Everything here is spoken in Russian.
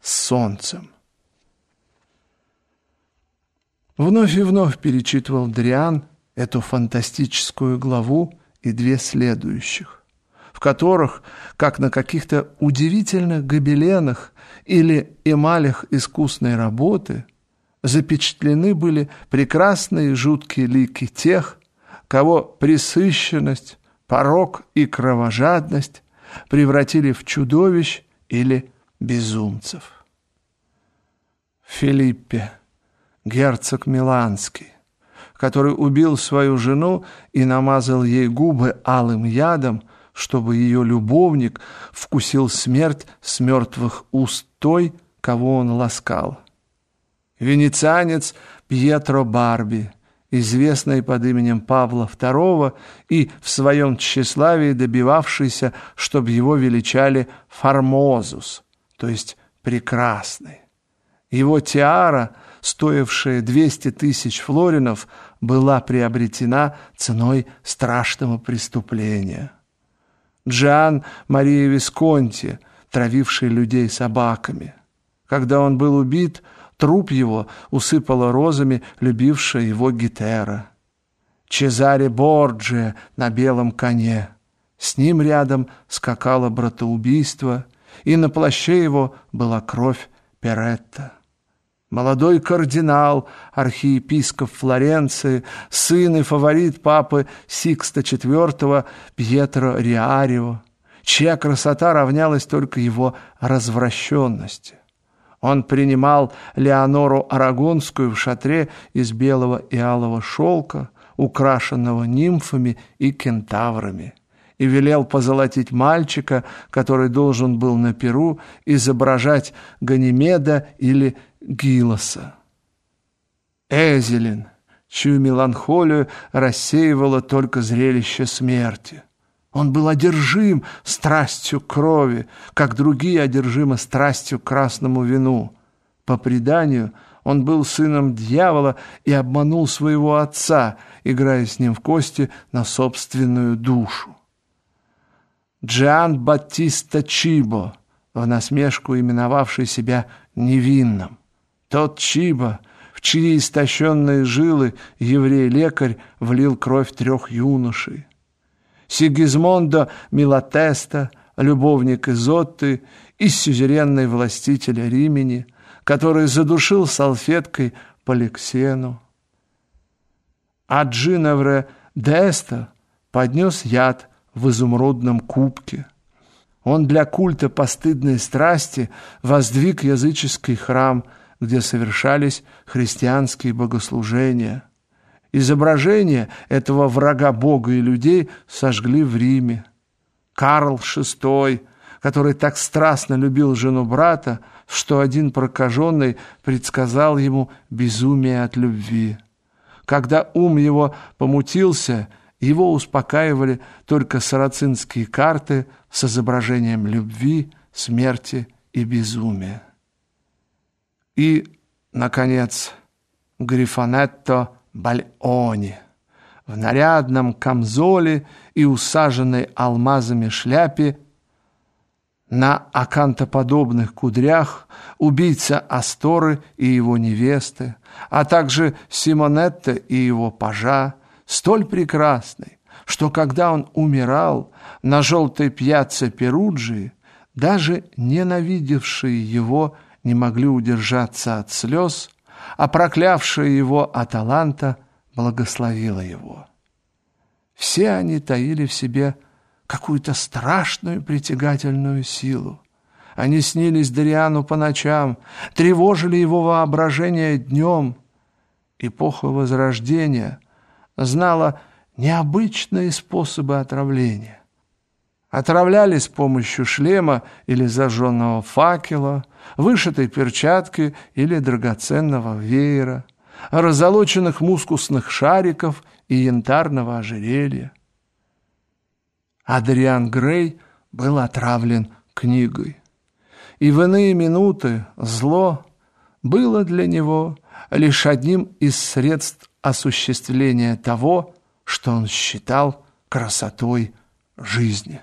с солнцем. Вновь и вновь перечитывал Дриан эту фантастическую главу и две следующих, в которых, как на каких-то удивительных гобеленах или эмалях искусной работы, запечатлены были прекрасные жуткие лики тех, кого присыщенность, порок и кровожадность превратили в чудовищ или безумцев. Филиппе, герцог Миланский, который убил свою жену и намазал ей губы алым ядом, чтобы ее любовник вкусил смерть с мертвых уст той, кого он ласкал. Венецианец Пьетро Барби, известный под именем Павла II и в своем тщеславии добивавшийся, чтобы его величали Формозус, то есть прекрасный. Его тиара, стоившая 200 тысяч флоринов, была приобретена ценой страшного преступления. Джан Мария Висконти, травивший людей собаками. Когда он был убит, труп его усыпала розами любившая его Гетера. Чезаре Борджия на белом коне. С ним рядом скакало братоубийство, и на плаще его была кровь Перетта. Молодой кардинал, архиепископ Флоренции, сын и фаворит папы Сикста IV Пьетро Риарио, чья красота равнялась только его развращенности. Он принимал Леонору Арагонскую в шатре из белого и алого шелка, украшенного нимфами и кентаврами, и велел позолотить мальчика, который должен был на перу изображать Ганимеда или Гилоса. Эзелин, чью меланхолию рассеивало только зрелище смерти. Он был одержим страстью крови, как другие одержимы страстью красному вину. По преданию, он был сыном дьявола и обманул своего отца, играя с ним в кости на собственную душу. Джан Батиста Чибо, в насмешку именовавший себя невинным. Тот Чиба, в чьи истощенные жилы еврей-лекарь влил кровь трех юношей. Сигизмондо Милатеста, любовник Изотты и сюзеренный властитель Римени, который задушил салфеткой Поликсену. А Джиневре Деста поднес яд в изумрудном кубке. Он для культа постыдной страсти воздвиг языческий храм – где совершались христианские богослужения. Изображение этого врага Бога и людей сожгли в Риме. Карл VI, который так страстно любил жену брата, что один прокаженный предсказал ему безумие от любви. Когда ум его помутился, его успокаивали только сарацинские карты с изображением любви, смерти и безумия. И, наконец, Грифонетто Бальони в нарядном камзоле и усаженной алмазами шляпе на акантоподобных кудрях убийца Асторы и его невесты, а также Симонетта и его пажа, столь прекрасный, что когда он умирал на желтой пьяце Перуджии, даже ненавидевшие его не могли удержаться от слез, а проклявшая его Аталанта благословила его. Все они таили в себе какую-то страшную притягательную силу. Они снились Дариану по ночам, тревожили его воображение днем. Эпоха Возрождения знала необычные способы отравления. Отравляли с помощью шлема или зажженного факела, вышитой перчатки или драгоценного веера, разолоченных мускусных шариков и янтарного ожерелья. Адриан Грей был отравлен книгой. И в иные минуты зло было для него лишь одним из средств осуществления того, что он считал красотой жизни.